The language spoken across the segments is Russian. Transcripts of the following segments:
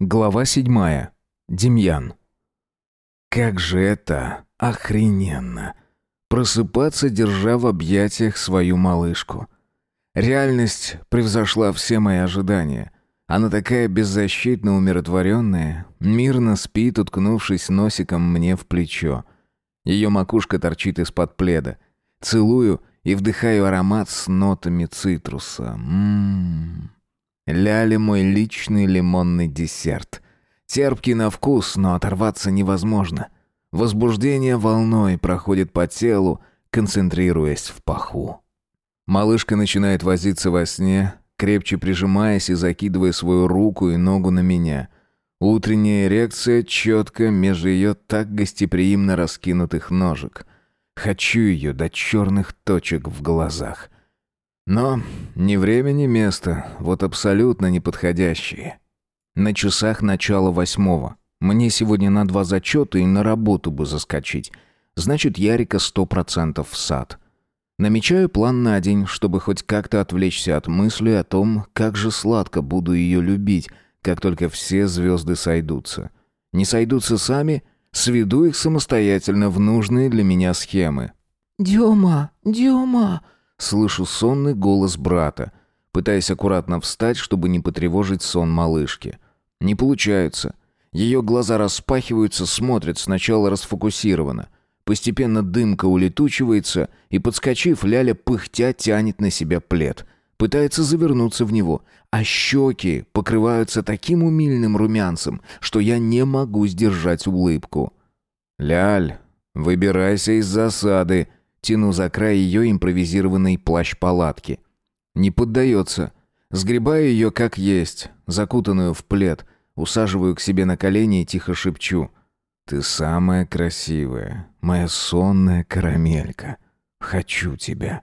Глава седьмая. Демьян. Как же это охрененно! Просыпаться, держа в объятиях свою малышку. Реальность превзошла все мои ожидания. Она такая беззащитно умиротворенная, мирно спит, уткнувшись носиком мне в плечо. Ее макушка торчит из-под пледа. Целую и вдыхаю аромат с нотами цитруса. Ммм... Ляли мой личный лимонный десерт. Терпкий на вкус, но оторваться невозможно. Возбуждение волной проходит по телу, концентрируясь в паху. Малышка начинает возиться во сне, крепче прижимаясь и закидывая свою руку и ногу на меня. Утренняя эрекция четко между ее так гостеприимно раскинутых ножек. Хочу ее до черных точек в глазах. Но ни время, ни место, вот абсолютно неподходящие. На часах начало восьмого. Мне сегодня на два зачета и на работу бы заскочить. Значит, Ярика сто процентов в сад. Намечаю план на день, чтобы хоть как-то отвлечься от мысли о том, как же сладко буду ее любить, как только все звезды сойдутся. Не сойдутся сами, сведу их самостоятельно в нужные для меня схемы. «Дема, Дема!» Слышу сонный голос брата, пытаясь аккуратно встать, чтобы не потревожить сон малышки. Не получается. Ее глаза распахиваются, смотрят сначала расфокусированно. Постепенно дымка улетучивается, и, подскочив, Ляля пыхтя тянет на себя плед. Пытается завернуться в него, а щеки покрываются таким умильным румянцем, что я не могу сдержать улыбку. «Ляль, выбирайся из засады», Тяну за край ее импровизированной плащ-палатки. Не поддается. Сгребаю ее как есть, закутанную в плед, усаживаю к себе на колени и тихо шепчу. «Ты самая красивая, моя сонная карамелька. Хочу тебя».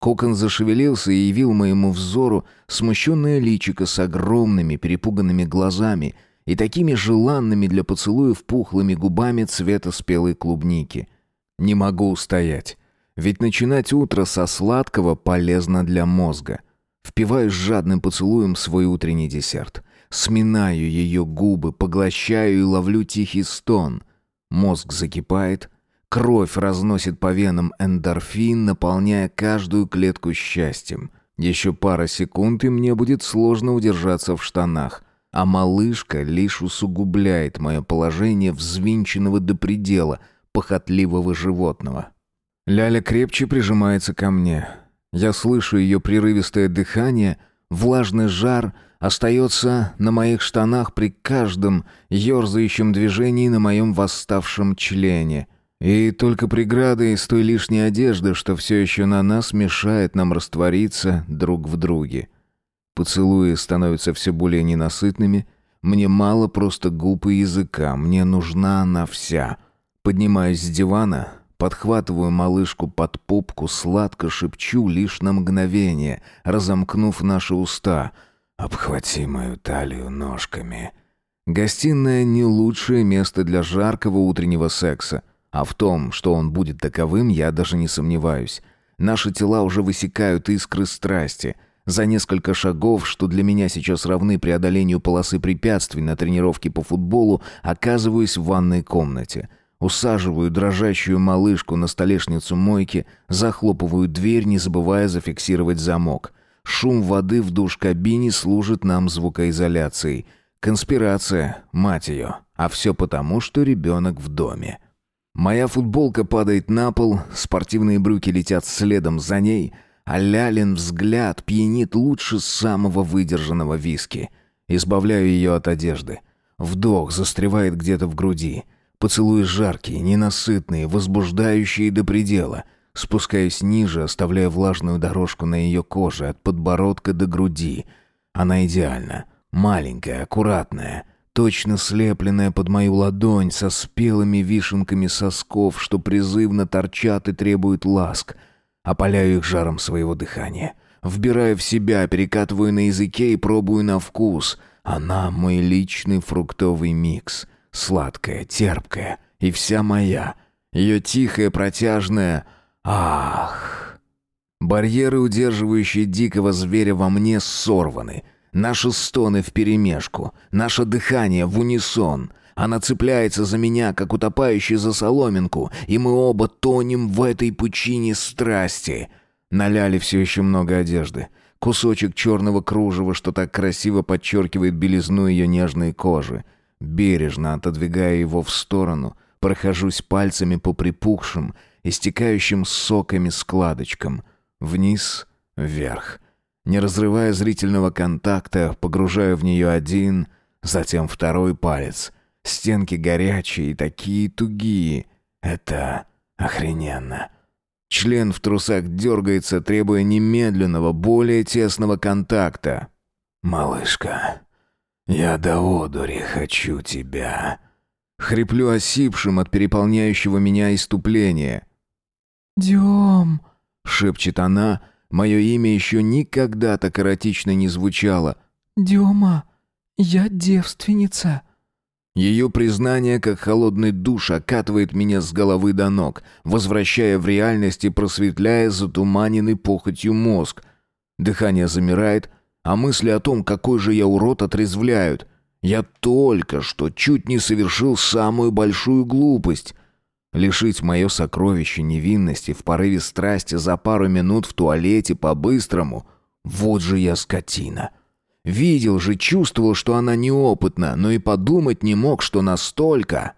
Кокон зашевелился и явил моему взору смущенное личико с огромными перепуганными глазами и такими желанными для поцелуев пухлыми губами цвета спелой клубники — не могу устоять. Ведь начинать утро со сладкого полезно для мозга. Впиваюсь жадным поцелуем свой утренний десерт. Сминаю ее губы, поглощаю и ловлю тихий стон. Мозг закипает, кровь разносит по венам эндорфин, наполняя каждую клетку счастьем. Еще пара секунд, и мне будет сложно удержаться в штанах. А малышка лишь усугубляет мое положение взвинченного до предела — похотливого животного. Ляля крепче прижимается ко мне. Я слышу ее прерывистое дыхание, влажный жар остается на моих штанах при каждом ерзающем движении на моем восставшем члене. И только преграда из той лишней одежды, что все еще на нас, мешает нам раствориться друг в друге. Поцелуи становятся все более ненасытными. Мне мало просто губ и языка, мне нужна она вся — Поднимаюсь с дивана, подхватываю малышку под попку, сладко шепчу лишь на мгновение, разомкнув наши уста. «Обхвати мою талию ножками». Гостиная не лучшее место для жаркого утреннего секса. А в том, что он будет таковым, я даже не сомневаюсь. Наши тела уже высекают искры страсти. За несколько шагов, что для меня сейчас равны преодолению полосы препятствий на тренировке по футболу, оказываюсь в ванной комнате — Усаживаю дрожащую малышку на столешницу мойки, захлопываю дверь, не забывая зафиксировать замок. Шум воды в душ-кабине служит нам звукоизоляцией. Конспирация, мать ее. А все потому, что ребенок в доме. Моя футболка падает на пол, спортивные брюки летят следом за ней, а Лялин взгляд пьянит лучше самого выдержанного виски. Избавляю ее от одежды. Вдох застревает где-то в груди — Поцелуи жаркие, ненасытные, возбуждающие до предела. Спускаясь ниже, оставляя влажную дорожку на ее коже от подбородка до груди. Она идеальна. Маленькая, аккуратная, точно слепленная под мою ладонь со спелыми вишенками сосков, что призывно торчат и требуют ласк. Опаляю их жаром своего дыхания. Вбираю в себя, перекатываю на языке и пробую на вкус. Она мой личный фруктовый микс — сладкая, терпкая и вся моя. Ее тихая, протяжная «Ах!». Барьеры, удерживающие дикого зверя во мне, сорваны. Наши стоны вперемешку, наше дыхание в унисон. Она цепляется за меня, как утопающий за соломинку, и мы оба тонем в этой пучине страсти. На Ляле все еще много одежды. Кусочек черного кружева, что так красиво подчеркивает белизну ее нежной кожи. Бережно отодвигая его в сторону, прохожусь пальцами по припухшим, истекающим соками складочкам. Вниз, вверх. Не разрывая зрительного контакта, погружаю в нее один, затем второй палец. Стенки горячие и такие тугие. Это охрененно. Член в трусах дергается, требуя немедленного, более тесного контакта. «Малышка, я до одури хочу тебя». Хриплю осипшим от переполняющего меня иступления. «Дем!» — шепчет она. Мое имя еще никогда так эротично не звучало. «Дема, я девственница». Ее признание, как холодный душ, окатывает меня с головы до ног, возвращая в реальность и просветляя затуманенный похотью мозг. Дыхание замирает, а мысли о том, какой же я урод, отрезвляют. Я только что чуть не совершил самую большую глупость. Лишить мое сокровище невинности в порыве страсти за пару минут в туалете по-быстрому. Вот же я скотина. Видел же, чувствовал, что она неопытна, но и подумать не мог, что настолько.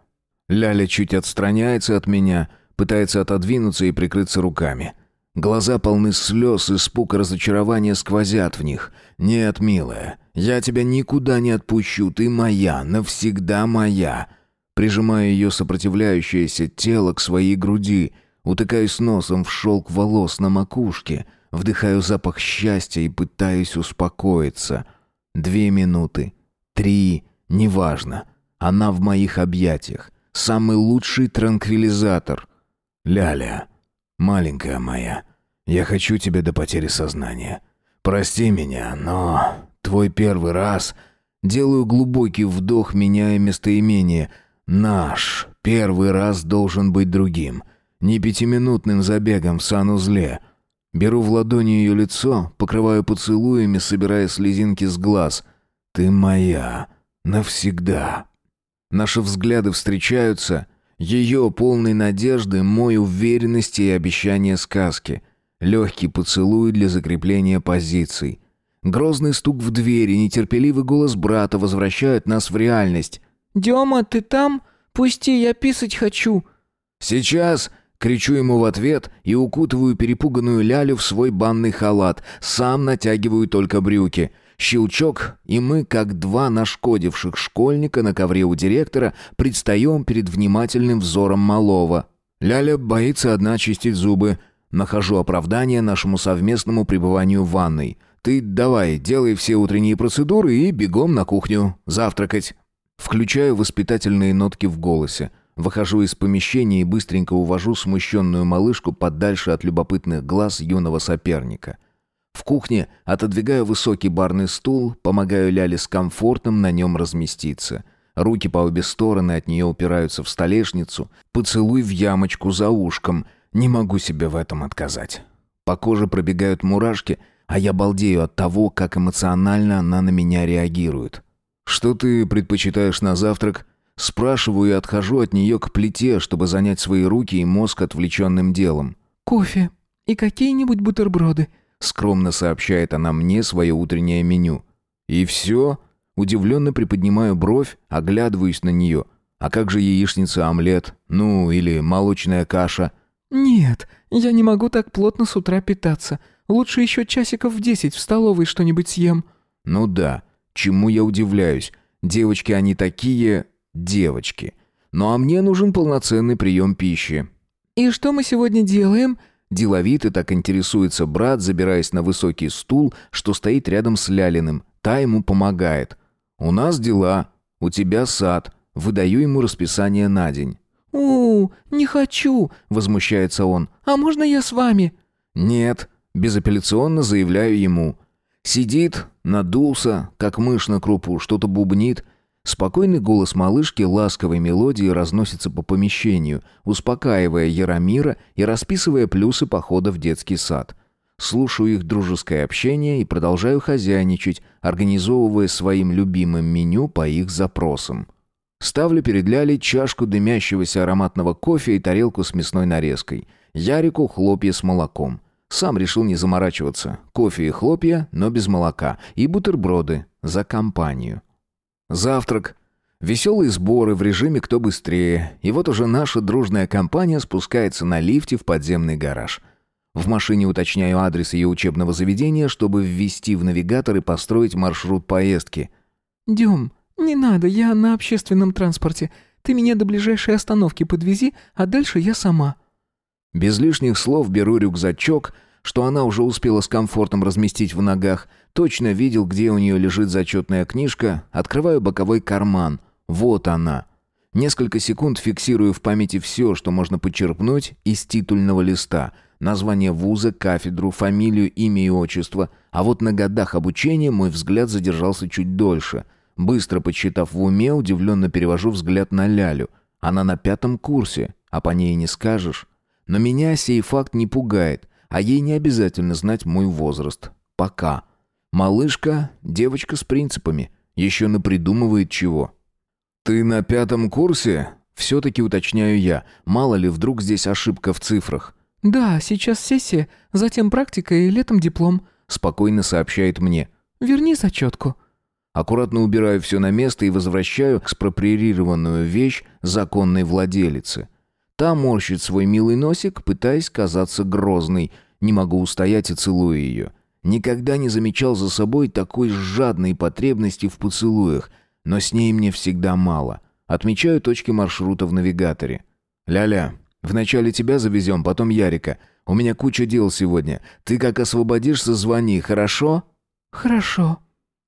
Ляля чуть отстраняется от меня, пытается отодвинуться и прикрыться руками. Глаза полны слез, испуг и разочарования сквозят в них. «Нет, милая, я тебя никуда не отпущу, ты моя, навсегда моя». Прижимаю ее сопротивляющееся тело к своей груди, утыкаюсь носом в шелк волос на макушке, вдыхаю запах счастья и пытаюсь успокоиться – Две минуты. Три. Неважно. Она в моих объятиях. Самый лучший транквилизатор. Ляля, маленькая моя, я хочу тебя до потери сознания. Прости меня, но твой первый раз... Делаю глубокий вдох, меняя местоимение. Наш первый раз должен быть другим. Не пятиминутным забегом в санузле, Беру в ладони ее лицо, покрываю поцелуями, собирая слезинки с глаз. «Ты моя. Навсегда». Наши взгляды встречаются. Ее полной надежды, мой уверенности и обещания сказки. Легкий поцелуй для закрепления позиций. Грозный стук в дверь и нетерпеливый голос брата возвращают нас в реальность. «Дема, ты там? Пусти, я писать хочу». «Сейчас!» Кричу ему в ответ и укутываю перепуганную Лялю в свой банный халат. Сам натягиваю только брюки. Щелчок, и мы, как два нашкодивших школьника на ковре у директора, предстаем перед внимательным взором малого. Ляля боится одна чистить зубы. Нахожу оправдание нашему совместному пребыванию в ванной. Ты давай, делай все утренние процедуры и бегом на кухню. Завтракать. Включаю воспитательные нотки в голосе. Выхожу из помещения и быстренько увожу смущенную малышку подальше от любопытных глаз юного соперника. В кухне отодвигаю высокий барный стул, помогаю Ляле с комфортом на нем разместиться. Руки по обе стороны от нее упираются в столешницу, поцелуй в ямочку за ушком. Не могу себе в этом отказать. По коже пробегают мурашки, а я балдею от того, как эмоционально она на меня реагирует. «Что ты предпочитаешь на завтрак?» Спрашиваю и отхожу от нее к плите, чтобы занять свои руки и мозг отвлеченным делом. «Кофе и какие-нибудь бутерброды», — скромно сообщает она мне свое утреннее меню. «И все?» Удивленно приподнимаю бровь, оглядываюсь на нее. «А как же яичница-омлет? Ну, или молочная каша?» «Нет, я не могу так плотно с утра питаться. Лучше еще часиков в десять в столовой что-нибудь съем». «Ну да, чему я удивляюсь. Девочки, они такие девочки. Ну а мне нужен полноценный прием пищи. «И что мы сегодня делаем?» Деловито так интересуется брат, забираясь на высокий стул, что стоит рядом с Лялиным. Та ему помогает. «У нас дела. У тебя сад. Выдаю ему расписание на день». «У, не хочу», — возмущается он. «А можно я с вами?» «Нет», — безапелляционно заявляю ему. Сидит, надулся, как мышь на крупу, что-то бубнит — Спокойный голос малышки ласковой мелодией разносится по помещению, успокаивая Яромира и расписывая плюсы похода в детский сад. слушаю их дружеское общение и продолжаю хозяйничать, организовывая своим любимым меню по их запросам. Ставлю перед Лялей чашку дымящегося ароматного кофе и тарелку с мясной нарезкой. Ярику хлопья с молоком. Сам решил не заморачиваться. Кофе и хлопья, но без молока. И бутерброды за компанию. Завтрак. Веселые сборы в режиме «Кто быстрее». И вот уже наша дружная компания спускается на лифте в подземный гараж. В машине уточняю адрес ее учебного заведения, чтобы ввести в навигатор и построить маршрут поездки. «Дем, не надо, я на общественном транспорте. Ты меня до ближайшей остановки подвези, а дальше я сама». Без лишних слов беру рюкзачок, что она уже успела с комфортом разместить в ногах, точно видел, где у нее лежит зачетная книжка, открываю боковой карман. Вот она. Несколько секунд фиксирую в памяти все, что можно почерпнуть из титульного листа. Название вуза, кафедру, фамилию, имя и отчество. А вот на годах обучения мой взгляд задержался чуть дольше. Быстро подсчитав в уме, удивленно перевожу взгляд на Лялю. Она на пятом курсе, а по ней не скажешь. Но меня сей факт не пугает, а ей не обязательно знать мой возраст. Пока. Малышка — девочка с принципами. Еще напридумывает чего. «Ты на пятом курсе?» Все-таки уточняю я. Мало ли, вдруг здесь ошибка в цифрах. «Да, сейчас сессия, затем практика и летом диплом», — спокойно сообщает мне. «Верни зачетку». Аккуратно убираю все на место и возвращаю экспроприированную вещь законной владелице. Та морщит свой милый носик, пытаясь казаться грозной. Не могу устоять и целую ее. Никогда не замечал за собой такой жадной потребности в поцелуях, но с ней мне всегда мало. Отмечаю точки маршрута в навигаторе. «Ля-ля, вначале тебя завезем, потом Ярика. У меня куча дел сегодня. Ты как освободишься, звони, хорошо?» «Хорошо».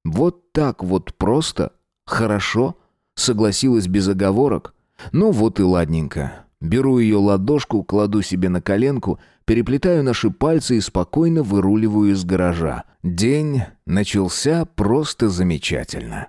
Вот так вот просто? Хорошо? Согласилась без оговорок? Ну вот и ладненько. Беру ее ладошку, кладу себе на коленку, переплетаю наши пальцы и спокойно выруливаю из гаража. День начался просто замечательно.